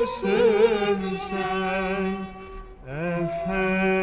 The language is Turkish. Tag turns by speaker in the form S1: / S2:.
S1: canısın sen Efendim